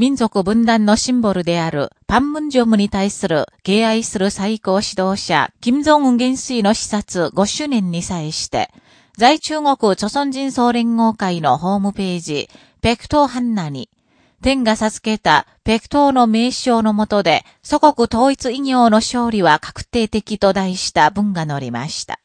民族分断のシンボルであるパンムンジョムに対する敬愛する最高指導者、金正恩元帥の視察5周年に際して、在中国著存人総連合会のホームページ、ペクトーハンナに、天が授けたペクトーの名称のもとで祖国統一異業の勝利は確定的と題した文が載りました。